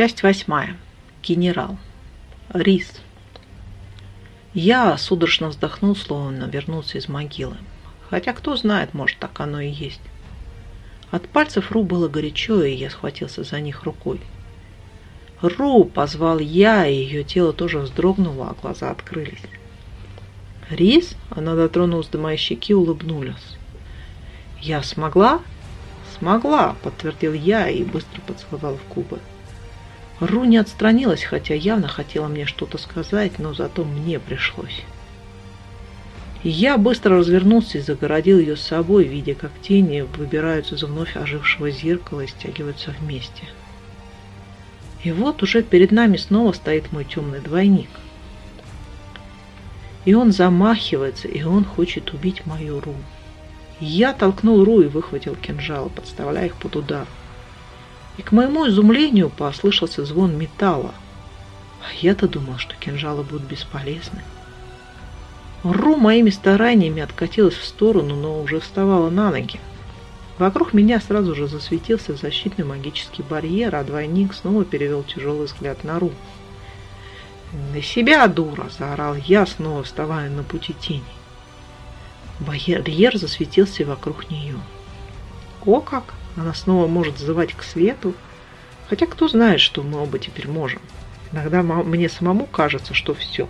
Часть восьмая. Генерал. Рис. Я судорожно вздохнул, словно вернулся из могилы. Хотя кто знает, может, так оно и есть. От пальцев Ру было горячо, и я схватился за них рукой. «Ру!» – позвал я, и ее тело тоже вздрогнуло, а глаза открылись. «Рис?» – она дотронулась до моей щеки улыбнулась. «Я смогла?» «Смогла!» – подтвердил я и быстро поцеловал в губы. Ру не отстранилась, хотя явно хотела мне что-то сказать, но зато мне пришлось. Я быстро развернулся и загородил ее с собой, видя, как тени выбираются из вновь ожившего зеркала и стягиваются вместе. И вот уже перед нами снова стоит мой темный двойник. И он замахивается, и он хочет убить мою Ру. Я толкнул Ру и выхватил кинжал, подставляя их под удар. И к моему изумлению послышался звон металла. А я-то думал, что кинжалы будут бесполезны. Ру моими стараниями откатилась в сторону, но уже вставала на ноги. Вокруг меня сразу же засветился защитный магический барьер, а двойник снова перевел тяжелый взгляд на Ру. «На себя, дура!» – заорал я, снова вставая на пути тени. Барьер засветился вокруг нее. О как! Она снова может взывать к свету. Хотя кто знает, что мы оба теперь можем. Иногда мне самому кажется, что все.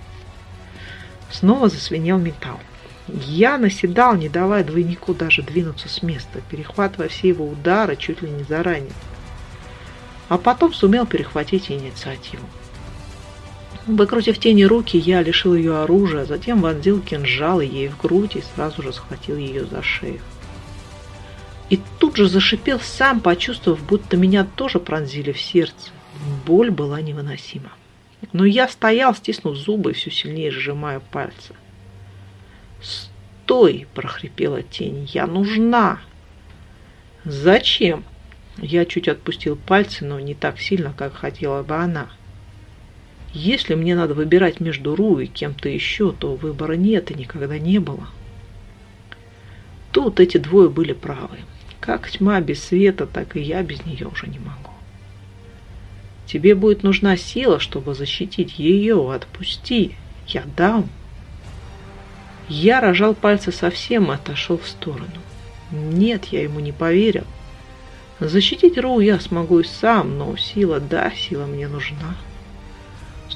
Снова засвинел металл. Я наседал, не давая двойнику даже двинуться с места, перехватывая все его удары чуть ли не заранее. А потом сумел перехватить инициативу. Выкрутив тени руки, я лишил ее оружия, затем вонзил кинжал ей в грудь и сразу же схватил ее за шею. И тут же зашипел сам, почувствовав, будто меня тоже пронзили в сердце. Боль была невыносима. Но я стоял, стиснув зубы и все сильнее сжимая пальцы. «Стой!» – прохрипела тень. «Я нужна!» «Зачем?» Я чуть отпустил пальцы, но не так сильно, как хотела бы она. Если мне надо выбирать между Ру и кем-то еще, то выбора нет и никогда не было. Тут эти двое были правы. Как тьма без света, так и я без нее уже не могу. Тебе будет нужна сила, чтобы защитить ее. Отпусти. Я дам. Я рожал пальцы совсем и отошел в сторону. Нет, я ему не поверил. Защитить Ру я смогу и сам, но сила, да, сила мне нужна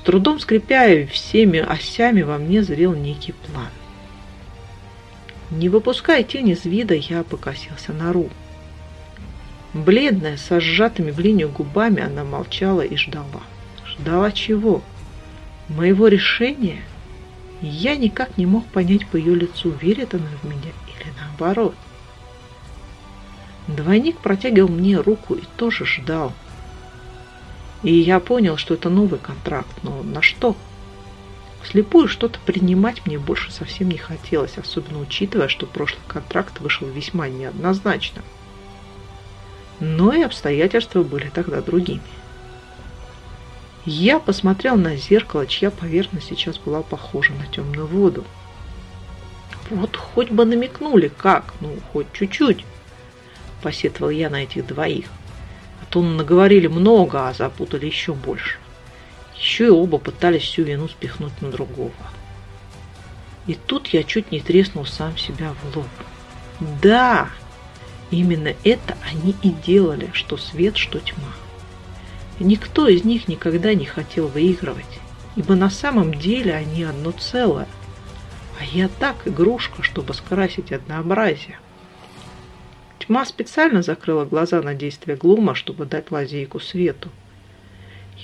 трудом скрипя всеми осями, во мне зрел некий план. Не выпуская тень из вида, я покосился на Ру. Бледная, со сжатыми в линию губами, она молчала и ждала. Ждала чего? Моего решения? Я никак не мог понять по ее лицу, верит она в меня или наоборот. Двойник протягивал мне руку и тоже ждал, и я понял, что это новый контракт, но на что? Слепую что-то принимать мне больше совсем не хотелось, особенно учитывая, что прошлый контракт вышел весьма неоднозначно. Но и обстоятельства были тогда другими. Я посмотрел на зеркало, чья поверхность сейчас была похожа на темную воду. Вот хоть бы намекнули, как, ну, хоть чуть-чуть, посетовал я на этих двоих то наговорили много, а запутали еще больше. Еще и оба пытались всю вину спихнуть на другого. И тут я чуть не треснул сам себя в лоб. Да, именно это они и делали, что свет, что тьма. Никто из них никогда не хотел выигрывать, ибо на самом деле они одно целое. А я так игрушка, чтобы скрасить однообразие. Тьма специально закрыла глаза на действие Глума, чтобы дать лазейку свету.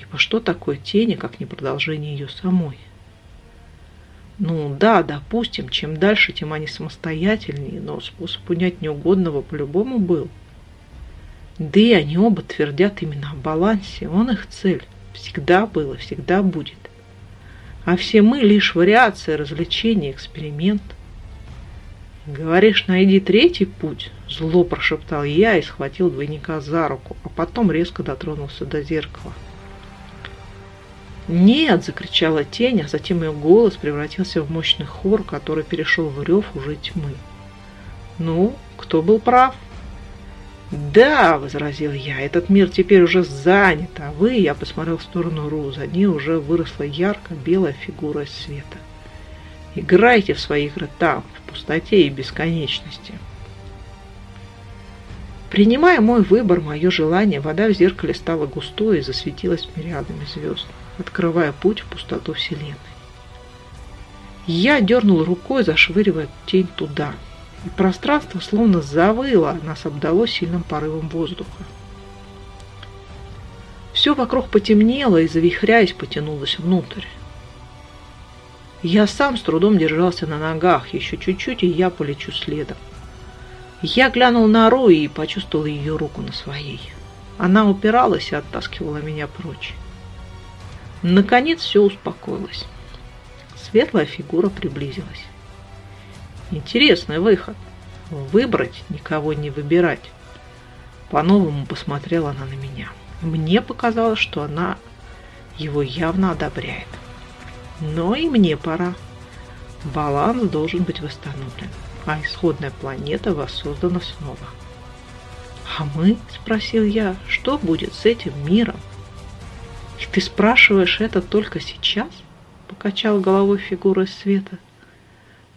Ибо что такое тени, как не продолжение ее самой? Ну да, допустим, чем дальше, тем они самостоятельнее, но способ унять неугодного по-любому был. Да и они оба твердят именно о балансе, он их цель. Всегда было, всегда будет. А все мы лишь вариация, развлечение, эксперимент – «Говоришь, найди третий путь?» – зло прошептал я и схватил двойника за руку, а потом резко дотронулся до зеркала. «Нет!» – закричала тень, а затем ее голос превратился в мощный хор, который перешел в рев уже тьмы. «Ну, кто был прав?» «Да», — возразил я, — «этот мир теперь уже занят, а вы...» — я посмотрел в сторону Ру, за ней уже выросла ярко-белая фигура света. «Играйте в свои игры там, в пустоте и бесконечности». Принимая мой выбор, мое желание, вода в зеркале стала густой и засветилась мириадами звезд, открывая путь в пустоту Вселенной. Я дернул рукой, зашвыривая тень туда — и пространство словно завыло, нас обдало сильным порывом воздуха. Все вокруг потемнело и, завихряясь, потянулось внутрь. Я сам с трудом держался на ногах, еще чуть-чуть, и я полечу следом. Я глянул на Ру и почувствовал ее руку на своей. Она упиралась и оттаскивала меня прочь. Наконец все успокоилось. Светлая фигура приблизилась. Интересный выход. Выбрать, никого не выбирать. По-новому посмотрела она на меня. Мне показалось, что она его явно одобряет. Но и мне пора. Баланс должен быть восстановлен, а исходная планета воссоздана снова. «А мы?» – спросил я. «Что будет с этим миром?» «И ты спрашиваешь это только сейчас?» – покачал головой фигура из света –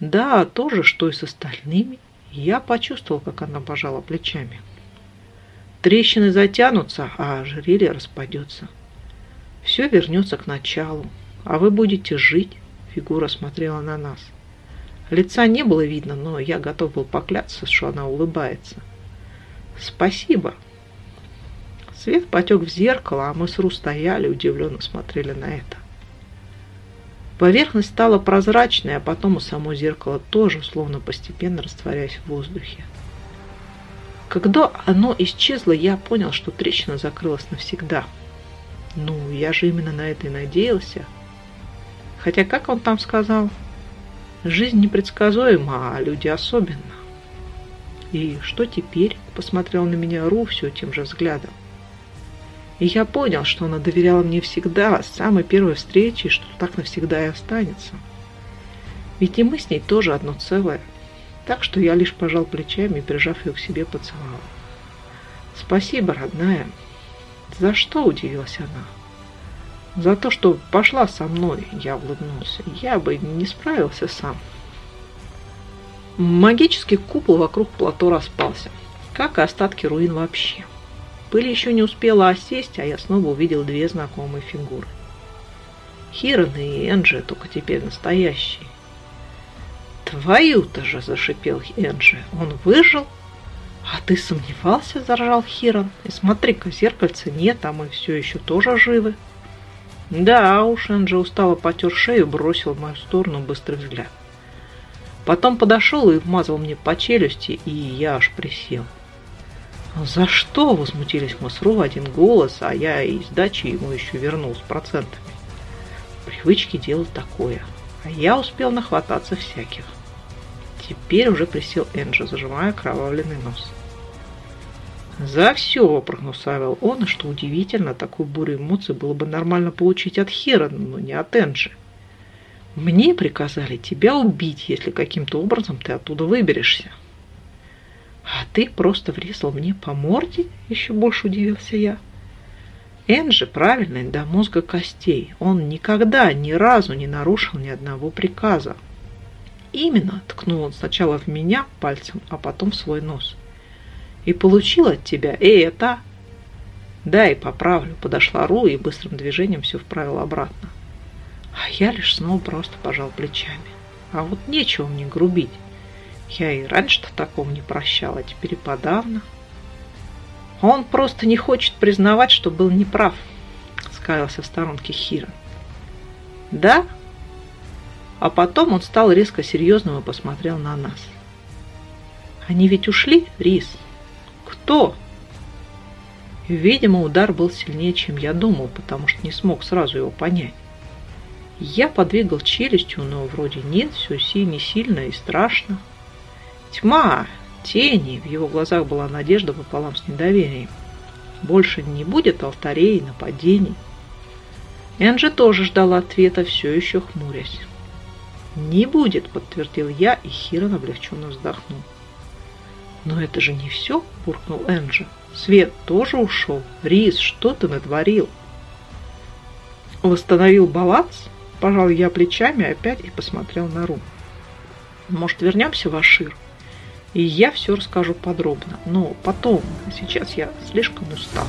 да, то же, что и с остальными. Я почувствовал, как она пожала плечами. Трещины затянутся, а ожерелье распадется. Все вернется к началу, а вы будете жить. Фигура смотрела на нас. Лица не было видно, но я готов был поклясться, что она улыбается. Спасибо. Свет потек в зеркало, а мы с Ру стояли, удивленно смотрели на это. Поверхность стала прозрачной, а потом и само зеркало тоже, словно постепенно растворяясь в воздухе. Когда оно исчезло, я понял, что трещина закрылась навсегда. Ну, я же именно на это и надеялся. Хотя, как он там сказал, жизнь непредсказуема, а люди особенно. И что теперь? Посмотрел на меня Ру все тем же взглядом. И я понял, что она доверяла мне всегда, с самой первой встречи, что так навсегда и останется. Ведь и мы с ней тоже одно целое. Так что я лишь пожал плечами и, прижав ее к себе, поцеловал. «Спасибо, родная». «За что?» – удивилась она. «За то, что пошла со мной», – я улыбнулся. «Я бы не справился сам». Магический купол вокруг плато распался, как и остатки руин вообще. Пыль еще не успела осесть, а я снова увидел две знакомые фигуры. Хирон и Энджи, только теперь настоящие. «Твою-то же!» – зашипел Энджи. «Он выжил?» «А ты сомневался?» – заржал Хирон. «И смотри-ка, зеркальца нет, а мы все еще тоже живы». Да уж, Энджи устало потер шею, бросил в мою сторону быстрый взгляд. Потом подошел и вмазал мне по челюсти, и я аж присел. «За что?» – возмутились мы с в один голос, а я из дачи ему еще вернул с процентами. Привычки делать такое, а я успел нахвататься всяких. Теперь уже присел Энджи, зажимая кровавленный нос. «За все!» – прогнусавил он, и что удивительно, такую бурю эмоций было бы нормально получить от Херона, но не от Энджи. «Мне приказали тебя убить, если каким-то образом ты оттуда выберешься». «А ты просто врезал мне по морде?» – еще больше удивился я. Энджи правильный до мозга костей. Он никогда, ни разу не нарушил ни одного приказа. Именно ткнул он сначала в меня пальцем, а потом в свой нос. И получил от тебя это. Да, и поправлю. Подошла Ру и быстрым движением все вправила обратно. А я лишь снова просто пожал плечами. А вот нечего мне грубить. Я и раньше-то такого не прощала, а теперь и подавно. Он просто не хочет признавать, что был неправ, скалился в сторонке Хира. Да? А потом он стал резко серьезным и посмотрел на нас. Они ведь ушли, Рис? Кто? Видимо, удар был сильнее, чем я думал, потому что не смог сразу его понять. Я подвигал челюстью, но вроде нет, все сильно, сильно и страшно. Тьма, тени, в его глазах была надежда пополам с недоверием. Больше не будет алтарей и нападений. Энджи тоже ждал ответа, все еще хмурясь. «Не будет», — подтвердил я, и Хирон облегченно вздохнул. «Но это же не все!» – буркнул Энджи. «Свет тоже ушел. Рис, что ты натворил?» «Восстановил баланс?» – пожал я плечами опять и посмотрел на Ру. «Может, вернемся в Ашир?» И я все расскажу подробно. Но потом, сейчас я слишком устал.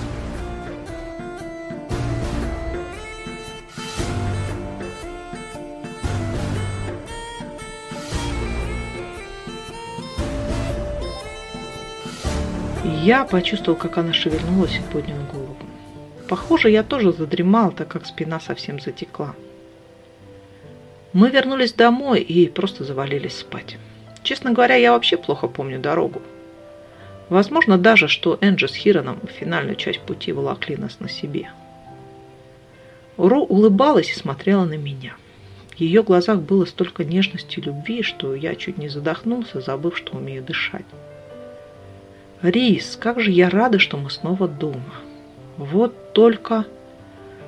Я почувствовал, как она шевельнулась и поднял голову. Похоже, я тоже задремал, так как спина совсем затекла. Мы вернулись домой и просто завалились спать. Честно говоря, я вообще плохо помню дорогу. Возможно даже, что Энджи с Хироном финальную часть пути волокли нас на себе. Ру улыбалась и смотрела на меня. В ее глазах было столько нежности и любви, что я чуть не задохнулся, забыв, что умею дышать. Рис, как же я рада, что мы снова дома. Вот только...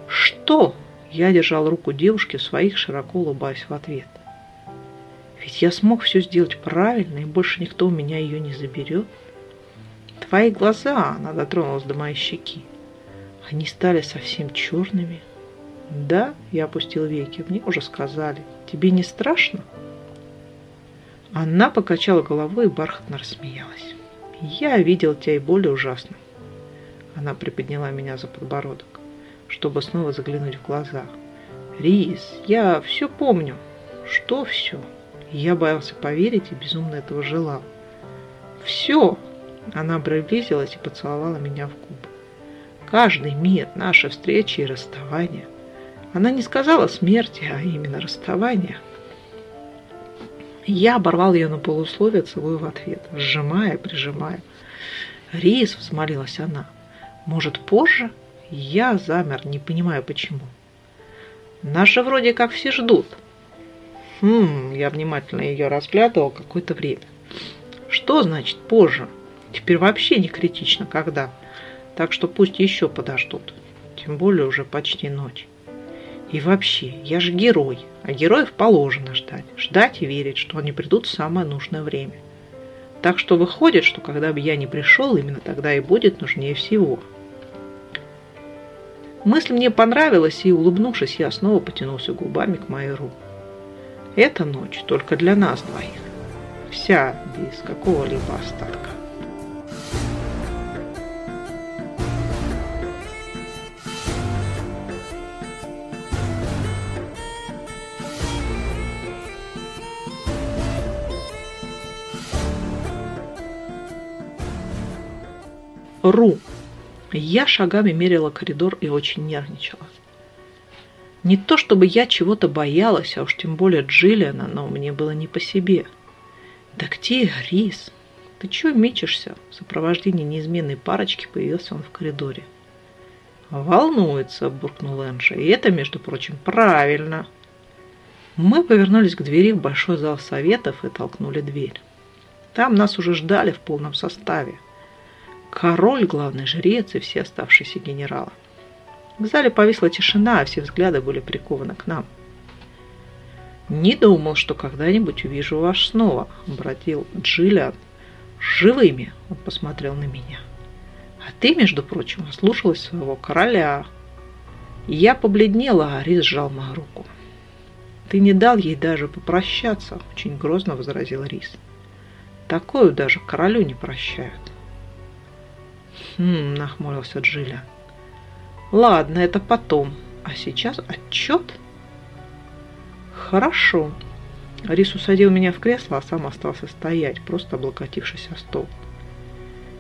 Что? Я держал руку девушки в своих, широко улыбаясь в ответ. Ведь я смог все сделать правильно, и больше никто у меня ее не заберет. Твои глаза, она дотронулась до моей щеки. Они стали совсем черными. Да, я опустил веки, мне уже сказали. Тебе не страшно? Она покачала головой и бархатно рассмеялась. Я видел тебя и более ужасно. Она приподняла меня за подбородок, чтобы снова заглянуть в глаза. Рис, я все помню. Что все? Я боялся поверить и безумно этого желал. Все! Она приблизилась и поцеловала меня в губы. Каждый мир, наши встречи и расставания. Она не сказала смерти, а именно расставания. Я оборвал ее на полусловие, целую в ответ, сжимая, прижимая. «Рис!» – взмолилась она. «Может, позже?» Я замер, не понимаю, почему. «Нас вроде как все ждут». Хм, я внимательно ее разглядывал какое-то время. Что значит позже? Теперь вообще не критично, когда. Так что пусть еще подождут. Тем более уже почти ночь. И вообще, я же герой, а героев положено ждать. Ждать и верить, что они придут в самое нужное время. Так что выходит, что когда бы я не пришел, именно тогда и будет нужнее всего. Мысль мне понравилась, и, улыбнувшись, я снова потянулся губами к моей руке. Эта ночь только для нас двоих. Вся без какого-либо остатка. Ру. Я шагами мерила коридор и очень нервничала. Не то чтобы я чего-то боялась, а уж тем более Джиллиана, но мне было не по себе. «Да где Рис? Ты чего мечешься?» В сопровождении неизменной парочки появился он в коридоре. «Волнуется», – буркнул Энджи. «И это, между прочим, правильно». Мы повернулись к двери в большой зал советов и толкнули дверь. Там нас уже ждали в полном составе король, главный жрец и все оставшиеся генералы. В зале повисла тишина, а все взгляды были прикованы к нам. «Не думал, что когда-нибудь увижу вас снова», — обратил Джиллиан. «Живыми!» — он посмотрел на меня. «А ты, между прочим, ослушалась своего короля». Я побледнела, а Рис сжал мою руку. «Ты не дал ей даже попрощаться», — очень грозно возразил Рис. «Такую даже королю не прощают». «Хм», – нахмурился Джилля. «Ладно, это потом. А сейчас отчет?» «Хорошо». Рис усадил меня в кресло, а сам остался стоять, просто облокотившись о стол.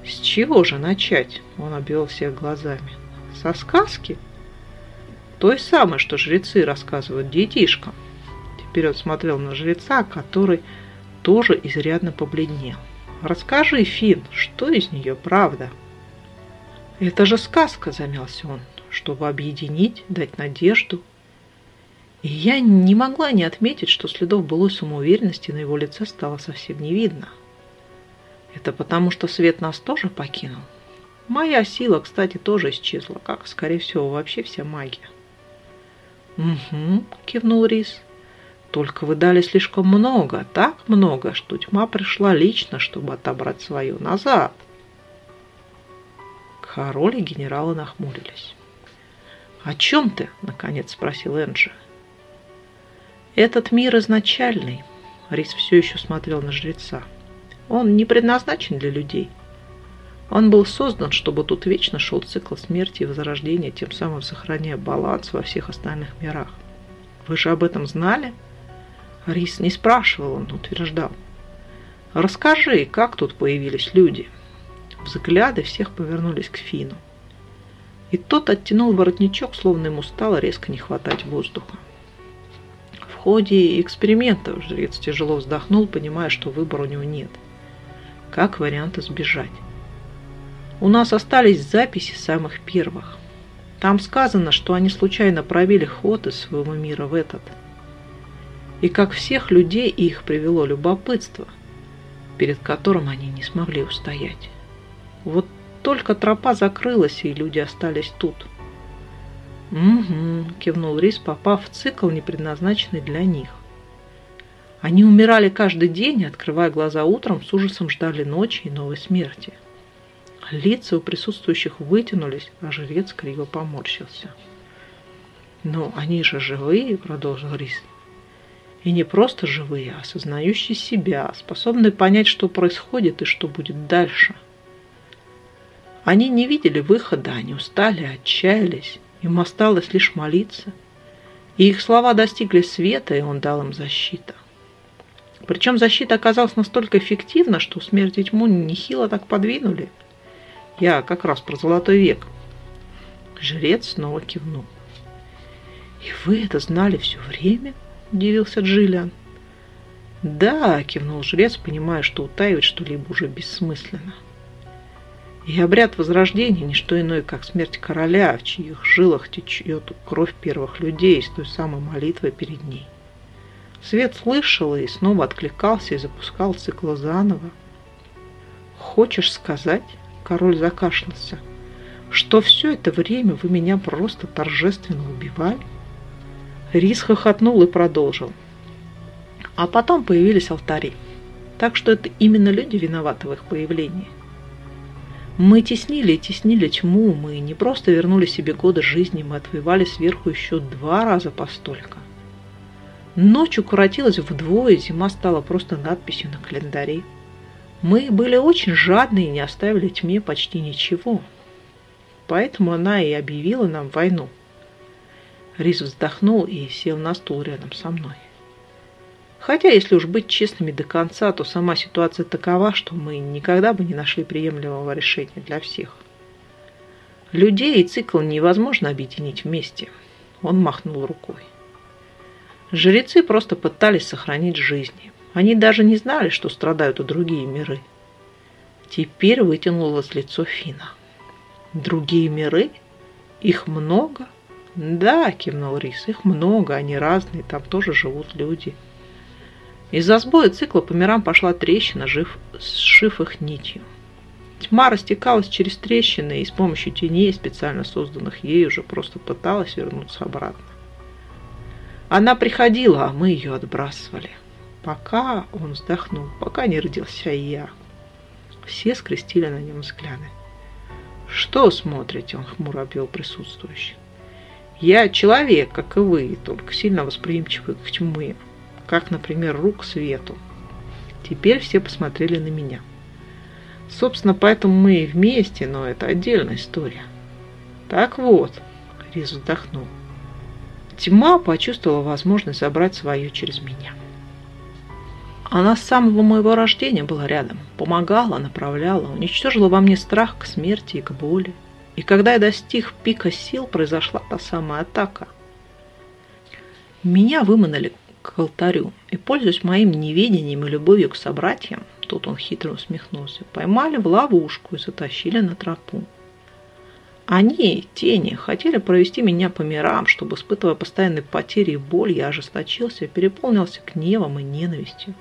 «С чего же начать?» – он обвел всех глазами. «Со сказки?» «Той самой, что жрецы рассказывают детишкам». Теперь он смотрел на жреца, который тоже изрядно побледнел. «Расскажи, Фин, что из нее правда?» «Это же сказка», – замялся он, – «чтобы объединить, дать надежду». И я не могла не отметить, что следов былой самоуверенности на его лице стало совсем не видно. Это потому, что свет нас тоже покинул. Моя сила, кстати, тоже исчезла, как, скорее всего, вообще вся магия. «Угу», – кивнул Рис. Только вы дали слишком много, так много, что тьма пришла лично, чтобы отобрать свое назад. Король и генералы нахмурились. «О чем ты?» – наконец спросил Энджи. «Этот мир изначальный», – Рис все еще смотрел на жреца. «Он не предназначен для людей. Он был создан, чтобы тут вечно шел цикл смерти и возрождения, тем самым сохраняя баланс во всех остальных мирах. Вы же об этом знали?» Рис не спрашивал, он утверждал. «Расскажи, как тут появились люди?» Взгляды всех повернулись к Фину. И тот оттянул воротничок, словно ему стало резко не хватать воздуха. В ходе эксперимента жрец тяжело вздохнул, понимая, что выбора у него нет. Как вариант избежать? У нас остались записи самых первых. Там сказано, что они случайно пробили ход из своего мира в этот. И как всех людей их привело любопытство, перед которым они не смогли устоять. Вот только тропа закрылась, и люди остались тут. «Угу», – кивнул Рис, попав в цикл, не предназначенный для них. Они умирали каждый день, открывая глаза утром, с ужасом ждали ночи и новой смерти. Лица у присутствующих вытянулись, а жрец криво поморщился. «Но они же живые», – продолжил Рис. «И не просто живые, а осознающие себя, способные понять, что происходит и что будет дальше». Они не видели выхода, они устали, отчаялись. Им осталось лишь молиться. И их слова достигли света, и он дал им защиту. Причем защита оказалась настолько эффективна, что смерть тьму нехило так подвинули. Я как раз про золотой век. Жрец снова кивнул. «И вы это знали все время?» – удивился Джиллиан. «Да», – кивнул жрец, понимая, что утаивать что-либо уже бессмысленно. И обряд возрождения – не что иное, как смерть короля, в чьих жилах течет кровь первых людей с той самой молитвой перед ней. Свет слышал и снова откликался и запускал цикл заново. «Хочешь сказать?» – король закашлялся. «Что все это время вы меня просто торжественно убивали?» Рис хохотнул и продолжил. А потом появились алтари. Так что это именно люди виноваты в их появлении. Мы теснили и теснили тьму, мы не просто вернули себе годы жизни, мы отвоевали сверху еще два раза по столько. Ночь укоротилась вдвое, зима стала просто надписью на календаре. Мы были очень жадны и не оставили тьме почти ничего. Поэтому она и объявила нам войну. Рис вздохнул и сел на стул рядом со мной. Хотя, если уж быть честными до конца, то сама ситуация такова, что мы никогда бы не нашли приемлемого решения для всех. Людей и цикл невозможно объединить вместе. Он махнул рукой. Жрецы просто пытались сохранить жизни. Они даже не знали, что страдают и другие миры. Теперь вытянулось лицо Фина. Другие миры? Их много? Да, кивнул Рис, их много, они разные, там тоже живут люди. Из-за сбоя цикла по мирам пошла трещина, жив, сшив их нитью. Тьма растекалась через трещины и с помощью теней, специально созданных ей, уже просто пыталась вернуться обратно. Она приходила, а мы ее отбрасывали. Пока он вздохнул, пока не родился я. Все скрестили на нем взгляды. «Что смотрите?» – он хмуро обвел присутствующих. «Я человек, как и вы, только сильно восприимчивый к тьме как, например, рук свету. Теперь все посмотрели на меня. Собственно, поэтому мы и вместе, но это отдельная история. Так вот, Рис вздохнул. Тьма почувствовала возможность забрать свое через меня. Она с самого моего рождения была рядом, помогала, направляла, уничтожила во мне страх к смерти и к боли. И когда я достиг пика сил, произошла та самая атака. Меня выманили к алтарю и, пользуясь моим неведением и любовью к собратьям, тут он хитро усмехнулся, поймали в ловушку и затащили на тропу. Они, тени, хотели провести меня по мирам, чтобы, испытывая постоянные потери и боль, я ожесточился, переполнился гневом и ненавистью.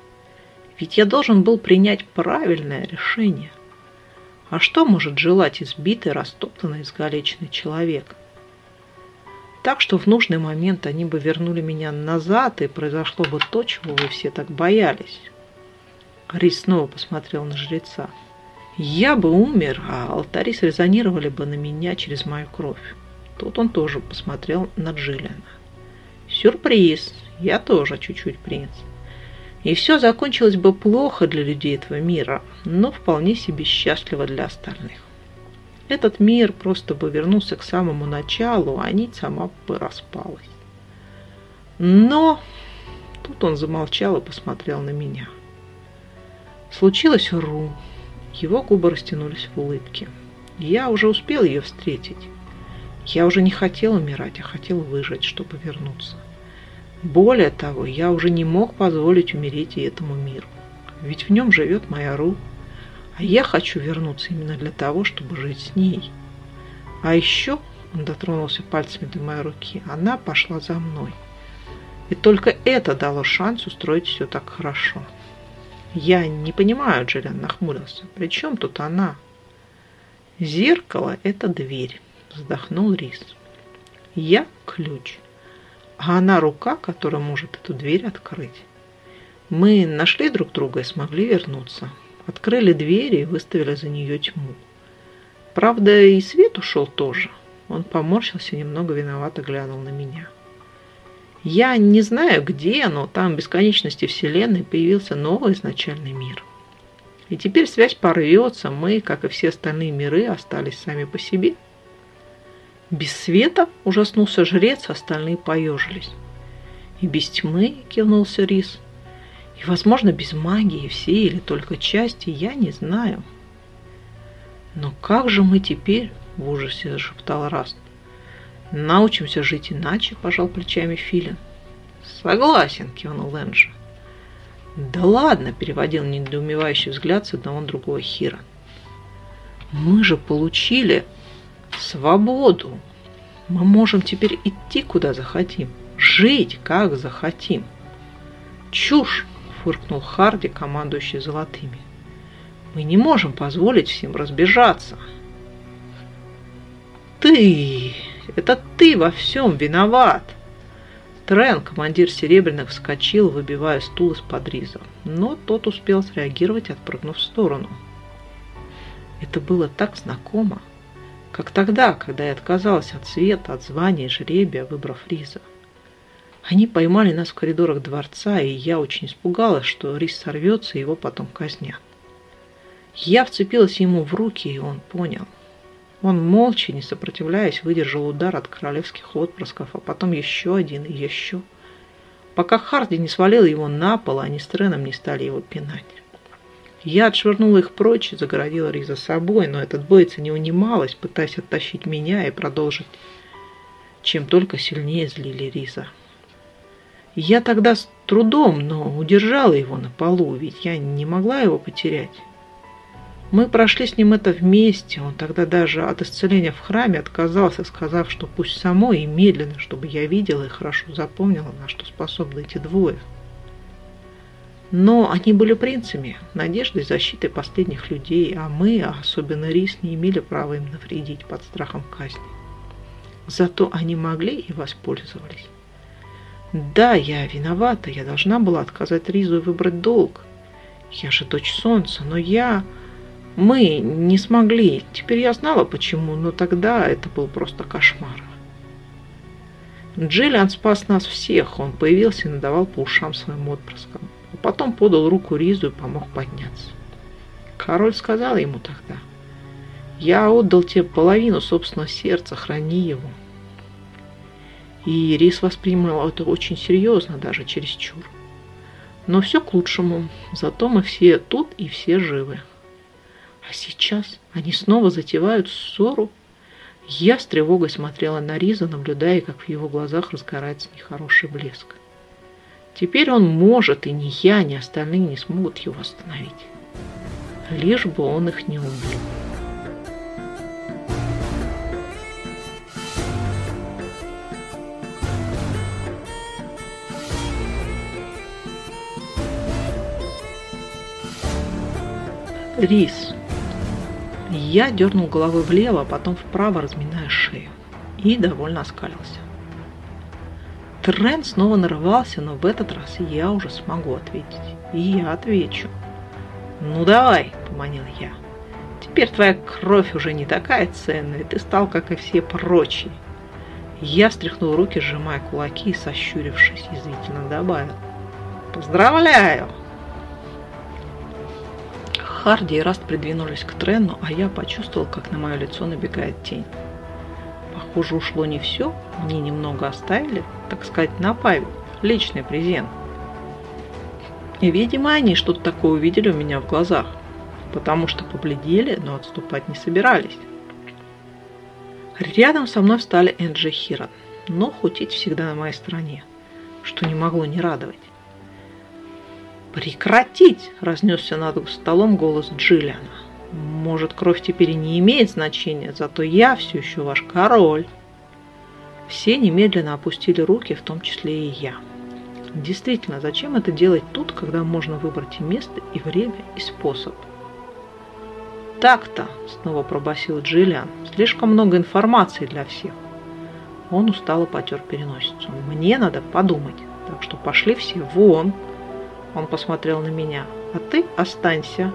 Ведь я должен был принять правильное решение. А что может желать избитый, растоптанный, искалеченный человек? Так что в нужный момент они бы вернули меня назад, и произошло бы то, чего вы все так боялись. Рис снова посмотрел на жреца. Я бы умер, а алтари срезонировали бы на меня через мою кровь. Тут он тоже посмотрел на Джиллиана. Сюрприз, я тоже чуть-чуть принц. И все закончилось бы плохо для людей этого мира, но вполне себе счастливо для остальных. Этот мир просто бы вернулся к самому началу, а нить сама бы распалась. Но тут он замолчал и посмотрел на меня. Случилось Ру. Его губы растянулись в улыбке. Я уже успел ее встретить. Я уже не хотел умирать, а хотел выжить, чтобы вернуться. Более того, я уже не мог позволить умереть и этому миру. Ведь в нем живет моя Ру. А я хочу вернуться именно для того, чтобы жить с ней. А еще, он дотронулся пальцами до моей руки, она пошла за мной. И только это дало шанс устроить все так хорошо. Я не понимаю, Джиллиан нахмурился. При чем тут она? Зеркало – это дверь, вздохнул Рис. Я – ключ, а она – рука, которая может эту дверь открыть. Мы нашли друг друга и смогли вернуться. Открыли двери и выставили за нее тьму. Правда, и свет ушел тоже. Он поморщился, немного виновато глянул на меня. Я не знаю где, но там в бесконечности Вселенной появился новый изначальный мир. И теперь связь порвется, мы, как и все остальные миры, остались сами по себе. Без света ужаснулся жрец, остальные поежились. И без тьмы, кивнулся Рис, и, возможно, без магии все или только части, я не знаю. Но как же мы теперь, в ужасе зашептал Раст. Научимся жить иначе, пожал плечами Филин. Согласен, кивнул Энджи. Да ладно, переводил недоумевающий взгляд с одного на другого Хира. Мы же получили свободу. Мы можем теперь идти куда захотим, жить как захотим. Чушь, фыркнул Харди, командующий золотыми. Мы не можем позволить всем разбежаться. Ты! Это ты во всем виноват! Трен, командир Серебряных, вскочил, выбивая стул из-под риза. Но тот успел среагировать, отпрыгнув в сторону. Это было так знакомо, как тогда, когда я отказалась от света, от звания и жребия, выбрав риза. Они поймали нас в коридорах дворца, и я очень испугалась, что рис сорвется, и его потом казнят. Я вцепилась ему в руки, и он понял. Он молча, не сопротивляясь, выдержал удар от королевских отпрысков, а потом еще один и еще. Пока Харди не свалил его на пол, они с Треном не стали его пинать. Я отшвырнула их прочь и загородила Риза собой, но этот бойца не унималась, пытаясь оттащить меня и продолжить, чем только сильнее злили Риза. Я тогда с трудом, но удержала его на полу, ведь я не могла его потерять. Мы прошли с ним это вместе. Он тогда даже от исцеления в храме отказался, сказав, что пусть самой и медленно, чтобы я видела и хорошо запомнила, на что способны эти двое. Но они были принцами, надеждой и защитой последних людей, а мы, особенно Рис, не имели права им навредить под страхом казни. Зато они могли и воспользовались. Да, я виновата, я должна была отказать Ризу и выбрать долг. Я же дочь солнца, но я... Мы не смогли. Теперь я знала почему, но тогда это был просто кошмар. Джиллиан спас нас всех. Он появился и надавал по ушам своим отпрыскам. А потом подал руку Ризу и помог подняться. Король сказал ему тогда, «Я отдал тебе половину собственного сердца, храни его». И Рис воспринимал это очень серьезно, даже чересчур. Но все к лучшему. Зато мы все тут и все живы. А сейчас они снова затевают ссору. Я с тревогой смотрела на Риза, наблюдая, как в его глазах разгорается нехороший блеск. Теперь он может, и ни я, ни остальные не смогут его остановить. Лишь бы он их не убил. Рис. Я дернул головой влево, а потом вправо, разминая шею. И довольно оскалился. Трен снова нарывался, но в этот раз я уже смогу ответить. И я отвечу. «Ну давай», — поманил я. «Теперь твоя кровь уже не такая ценная, ты стал, как и все прочие». Я встряхнул руки, сжимая кулаки и, сощурившись, язвительно добавил. «Поздравляю!» Харди и Раст придвинулись к Тренну, а я почувствовал, как на мое лицо набегает тень. Похоже, ушло не все, мне немного оставили, так сказать, на память, личный презент. И, видимо, они что-то такое увидели у меня в глазах, потому что побледнели, но отступать не собирались. Рядом со мной встали Энджи Хирон, но Хутить всегда на моей стороне, что не могло не радовать. «Прекратить!» – разнесся над столом голос Джиллиана. «Может, кровь теперь и не имеет значения, зато я все еще ваш король!» Все немедленно опустили руки, в том числе и я. Действительно, зачем это делать тут, когда можно выбрать и место, и время, и способ? «Так-то», — снова пробасил Джиллиан, — «слишком много информации для всех». Он устало потер переносицу. «Мне надо подумать, так что пошли все вон». Он посмотрел на меня. «А ты останься».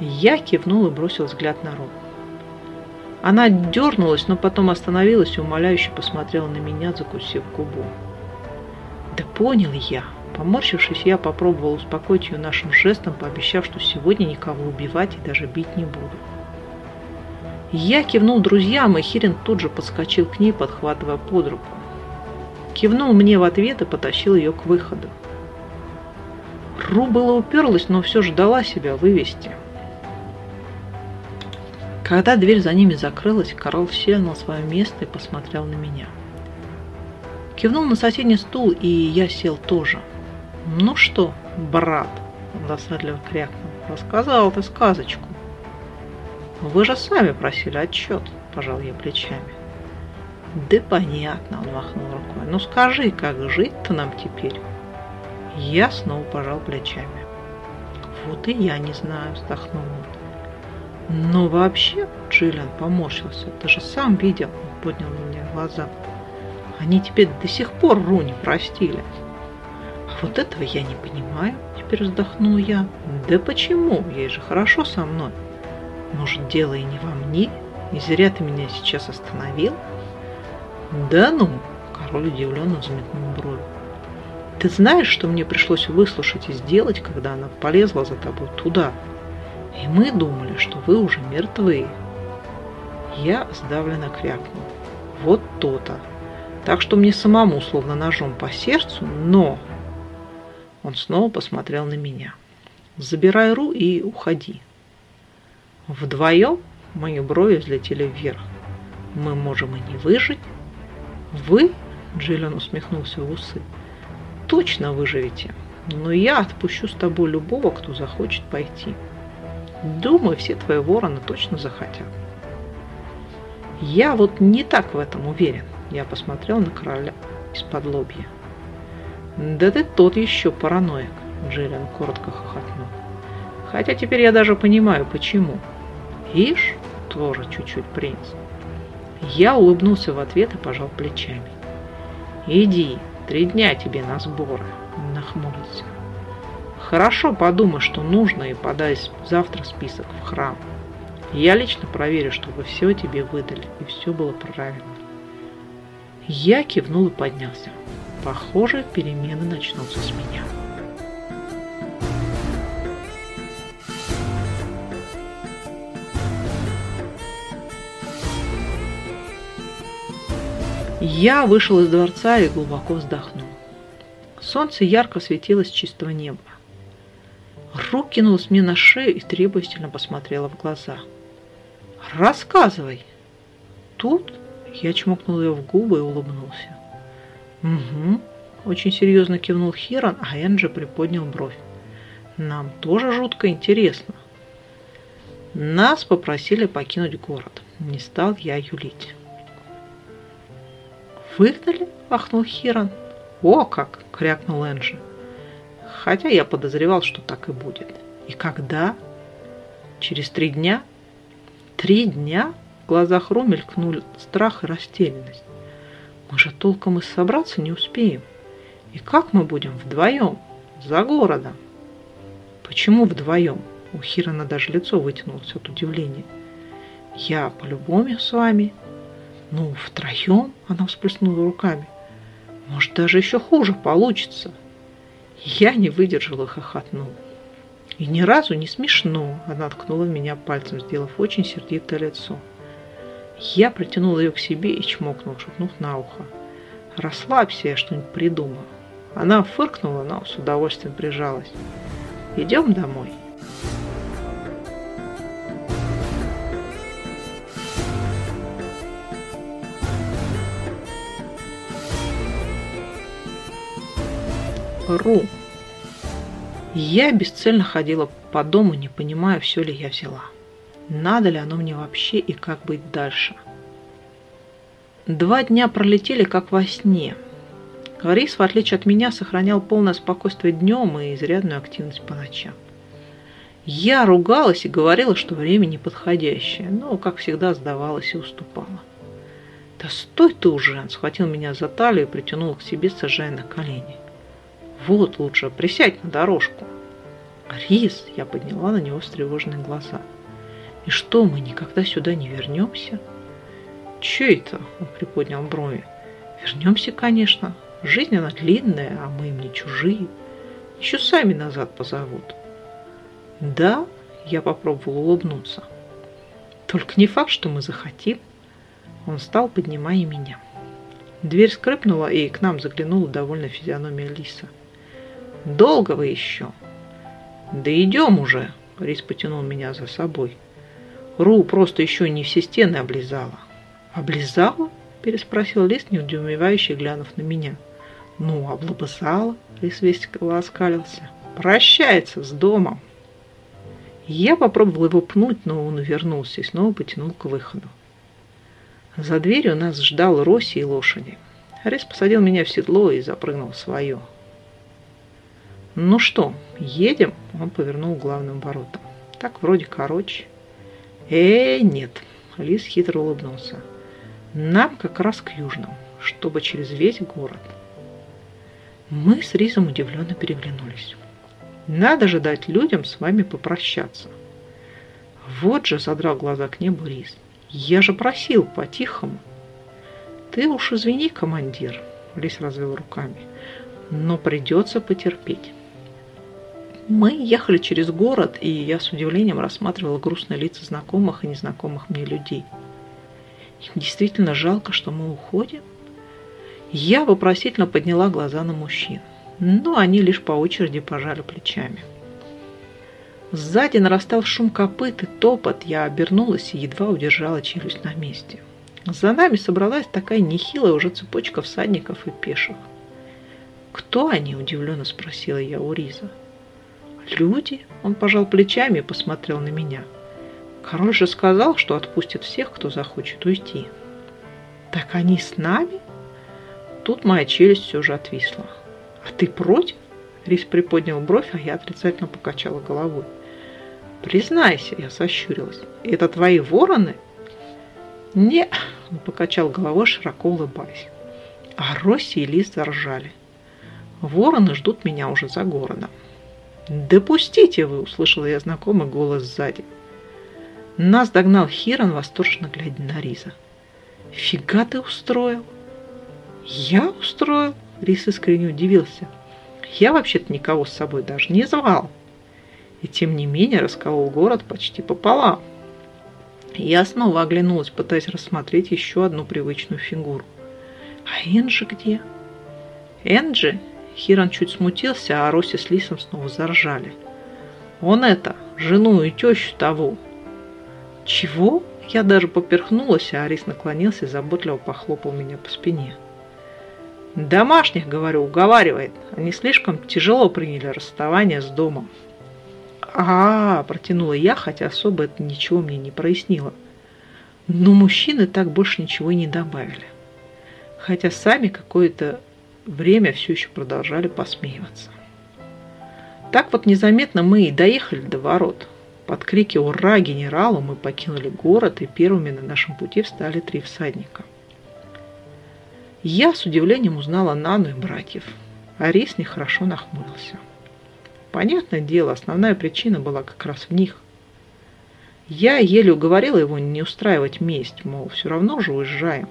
Я кивнул и бросил взгляд на Ру. Она дернулась, но потом остановилась и умоляюще посмотрела на меня, закусив губу. «Да понял я!» Поморщившись, я попробовал успокоить ее нашим жестом, пообещав, что сегодня никого убивать и даже бить не буду. Я кивнул друзьям, и Хирин тут же подскочил к ней, подхватывая под руку. Кивнул мне в ответ и потащил ее к выходу. Ру было уперлась, но все же дала себя вывести. Когда дверь за ними закрылась, король сел на свое место и посмотрел на меня. Кивнул на соседний стул, и я сел тоже. «Ну что, брат?» – он досадливо крякнул. «Рассказал ты сказочку». «Вы же сами просили отчет», – пожал я плечами. «Да понятно», – он махнул рукой. «Ну скажи, как жить-то нам теперь?» Я снова пожал плечами. «Вот и я не знаю», – вздохнул он. «Но вообще», – Джиллиан поморщился, – «ты же сам видел», – он поднял меня глаза. «Они тебе до сих пор Ру не простили». «А вот этого я не понимаю», – теперь вздохнул я. «Да почему? Ей же хорошо со мной. Может, дело и не во мне? И зря ты меня сейчас остановил?» «Да ну!» – король удивленно взметнул бровь. Ты знаешь, что мне пришлось выслушать и сделать, когда она полезла за тобой туда? И мы думали, что вы уже мертвы. Я сдавленно крякнул. Вот то-то. Так что мне самому словно ножом по сердцу, но... Он снова посмотрел на меня. Забирай Ру и уходи. Вдвоем мои брови взлетели вверх. Мы можем и не выжить. Вы, Джиллиан усмехнулся в усы, точно выживете. Но я отпущу с тобой любого, кто захочет пойти. Думаю, все твои вороны точно захотят. Я вот не так в этом уверен. Я посмотрел на короля из-под лобья. Да ты тот еще параноик, Джиллиан коротко хохотнул. Хотя теперь я даже понимаю, почему. Ишь, тоже чуть-чуть принц. Я улыбнулся в ответ и пожал плечами. Иди, Три дня тебе на сборы, нахмурился. Хорошо подумай, что нужно, и подай завтра список в храм. Я лично проверю, чтобы все тебе выдали, и все было правильно. Я кивнул и поднялся. Похоже, перемены начнутся с меня. Я вышел из дворца и глубоко вздохнул. Солнце ярко светило с чистого неба. Рук кинулась мне на шею и требовательно посмотрела в глаза. «Рассказывай!» Тут я чмокнул ее в губы и улыбнулся. «Угу», – очень серьезно кивнул Хирон, а Энджи приподнял бровь. «Нам тоже жутко интересно». Нас попросили покинуть город. Не стал я юлить. «Выгнали?» – ахнул Хирон. «О как!» – крякнул Энджи. Хотя я подозревал, что так и будет. «И когда?» «Через три дня?» «Три дня?» В глазах Ру мелькнули страх и растерянность. Мы же толком и собраться не успеем. И как мы будем вдвоем, за городом? Почему вдвоем? У Хирона даже лицо вытянулось от удивления. Я по-любому с вами. Ну, втроем, она всплеснула руками. Может, даже еще хуже получится. Я не выдержала хохотнула. И ни разу не смешно, она ткнула меня пальцем, сделав очень сердитое лицо. Я притянула ее к себе и чмокнул, шепнув на ухо. «Расслабься, я что-нибудь придумаю». Она фыркнула, но с удовольствием прижалась. «Идем домой». Ру. Я бесцельно ходила по дому, не понимая, все ли я взяла. Надо ли оно мне вообще и как быть дальше. Два дня пролетели как во сне. Рис, в отличие от меня, сохранял полное спокойствие днем и изрядную активность по ночам. Я ругалась и говорила, что время неподходящее, но, как всегда, сдавалась и уступала. «Да стой ты уже!» – схватил меня за талию и притянул к себе, сажая на колени. «Вот лучше, присядь на дорожку». «Рис!» – я подняла на него встревоженные глаза. «И что, мы никогда сюда не вернемся?» «Че это?» – он приподнял брови. «Вернемся, конечно. Жизнь она длинная, а мы им не чужие. Еще сами назад позовут». «Да?» – я попробовала улыбнуться. «Только не факт, что мы захотим». Он стал, поднимая меня. Дверь скрипнула, и к нам заглянула довольно физиономия Лиса. Долго вы еще? Да идем уже, Рис потянул меня за собой. Ру просто еще не все стены облизала. Облизала? Переспросил Лис, неудумевающе глянув на меня. Ну, облобызала, Рис весело оскалился. Прощается с домом. Я попробовал его пнуть, но он вернулся и снова потянул к выходу. За дверью нас ждал Росси и лошади. Рис посадил меня в седло и запрыгнул в свое. «Ну что, едем?» Он повернул главным воротам. «Так вроде короче». «Э, нет!» Лис хитро улыбнулся. «Нам как раз к южному, чтобы через весь город». Мы с Ризом удивленно переглянулись. «Надо же дать людям с вами попрощаться». Вот же задрал глаза к небу Риз. «Я же просил по-тихому». «Ты уж извини, командир», — Лис развел руками, — «но придется потерпеть». Мы ехали через город, и я с удивлением рассматривала грустные лица знакомых и незнакомых мне людей. Им действительно жалко, что мы уходим? Я вопросительно подняла глаза на мужчин, но они лишь по очереди пожали плечами. Сзади нарастал шум копыт и топот. Я обернулась и едва удержала челюсть на месте. За нами собралась такая нехилая уже цепочка всадников и пеших. «Кто они?» – удивленно спросила я у Риза. «Люди?» – он пожал плечами и посмотрел на меня. «Король же сказал, что отпустит всех, кто захочет уйти». «Так они с нами?» Тут моя челюсть все же отвисла. «А ты против?» Рис приподнял бровь, а я отрицательно покачала головой. «Признайся», – я сощурилась, – «это твои вороны?» «Не», – он покачал головой, широко улыбаясь. А Росси и Лис заржали. «Вороны ждут меня уже за городом». «Допустите вы!» – услышала я знакомый голос сзади. Нас догнал Хирон, восторженно глядя на Риза. «Фига ты устроил!» «Я устроил?» – Риз искренне удивился. «Я вообще-то никого с собой даже не звал!» И тем не менее расколол город почти пополам. Я снова оглянулась, пытаясь рассмотреть еще одну привычную фигуру. «А Энджи где?» «Энджи?» Хирон чуть смутился, а Роси с Лисом снова заржали. «Он это, жену и тещу того!» «Чего?» Я даже поперхнулась, а Арис наклонился и заботливо похлопал меня по спине. «Домашних, говорю, уговаривает. Они слишком тяжело приняли расставание с домом». А, -а, -а протянула я, хотя особо это ничего мне не прояснило. Но мужчины так больше ничего и не добавили. Хотя сами какое-то время все еще продолжали посмеиваться. Так вот незаметно мы и доехали до ворот. Под крики «Ура!» генералу мы покинули город, и первыми на нашем пути встали три всадника. Я с удивлением узнала Нану и братьев, а Рис нехорошо нахмурился. Понятное дело, основная причина была как раз в них. Я еле уговорила его не устраивать месть, мол, все равно же уезжаем.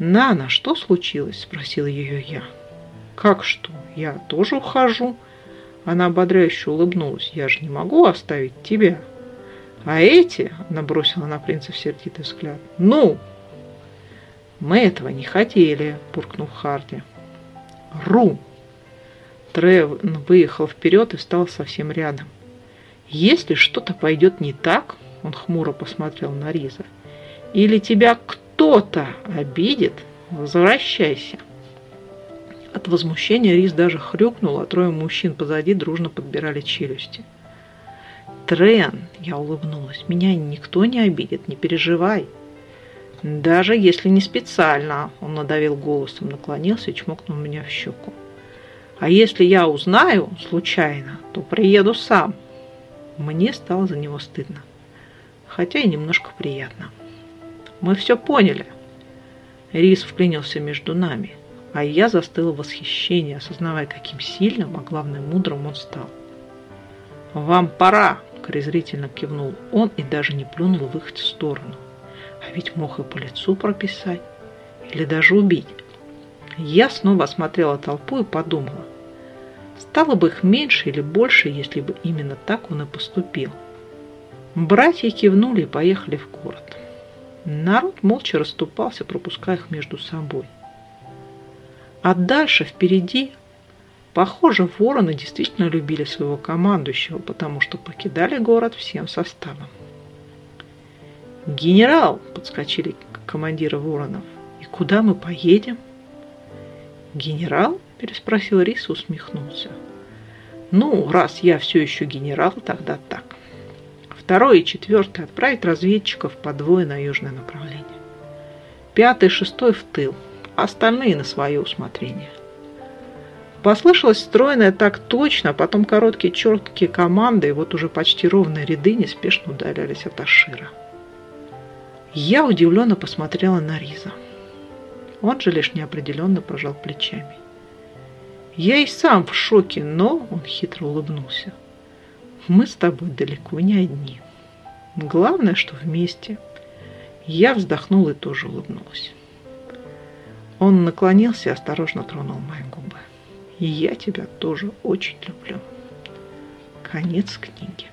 «Нана, что случилось?» – спросила ее я. «Как что? Я тоже ухожу?» Она ободряюще улыбнулась. «Я же не могу оставить тебя». «А эти?» – она бросила на принца сердитый взгляд. «Ну!» «Мы этого не хотели», – буркнул Харди. «Ру!» Трев выехал вперед и стал совсем рядом. «Если что-то пойдет не так, — он хмуро посмотрел на Риза, — или тебя кто-то обидит, возвращайся». От возмущения Риз даже хрюкнул, а трое мужчин позади дружно подбирали челюсти. «Трен!» – я улыбнулась. «Меня никто не обидит, не переживай!» «Даже если не специально!» – он надавил голосом, наклонился и чмокнул меня в щеку. А если я узнаю случайно, то приеду сам. Мне стало за него стыдно, хотя и немножко приятно. Мы все поняли. Рис вклинился между нами, а я застыла в восхищении, осознавая, каким сильным, а главное мудрым он стал. «Вам пора!» – презрительно кивнул он и даже не плюнул в их сторону. А ведь мог и по лицу прописать, или даже убить. Я снова осмотрела толпу и подумала, стало бы их меньше или больше, если бы именно так он и поступил. Братья кивнули и поехали в город. Народ молча расступался, пропуская их между собой. А дальше, впереди, похоже, вороны действительно любили своего командующего, потому что покидали город всем составом. «Генерал!» – подскочили командиры воронов. «И куда мы поедем?» «Генерал?» – переспросил Рис и усмехнулся. «Ну, раз я все еще генерал, тогда так. Второй и четвертый отправить разведчиков по двое на южное направление. Пятый и шестой в тыл, остальные на свое усмотрение». Послышалось стройное так точно, а потом короткие четкие команды, и вот уже почти ровные ряды неспешно удалялись от Ашира. Я удивленно посмотрела на Риза. Он же лишь неопределенно пожал плечами. Я и сам в шоке, но он хитро улыбнулся. Мы с тобой далеко не одни. Главное, что вместе. Я вздохнула и тоже улыбнулась. Он наклонился и осторожно тронул мои губы. И я тебя тоже очень люблю. Конец книги.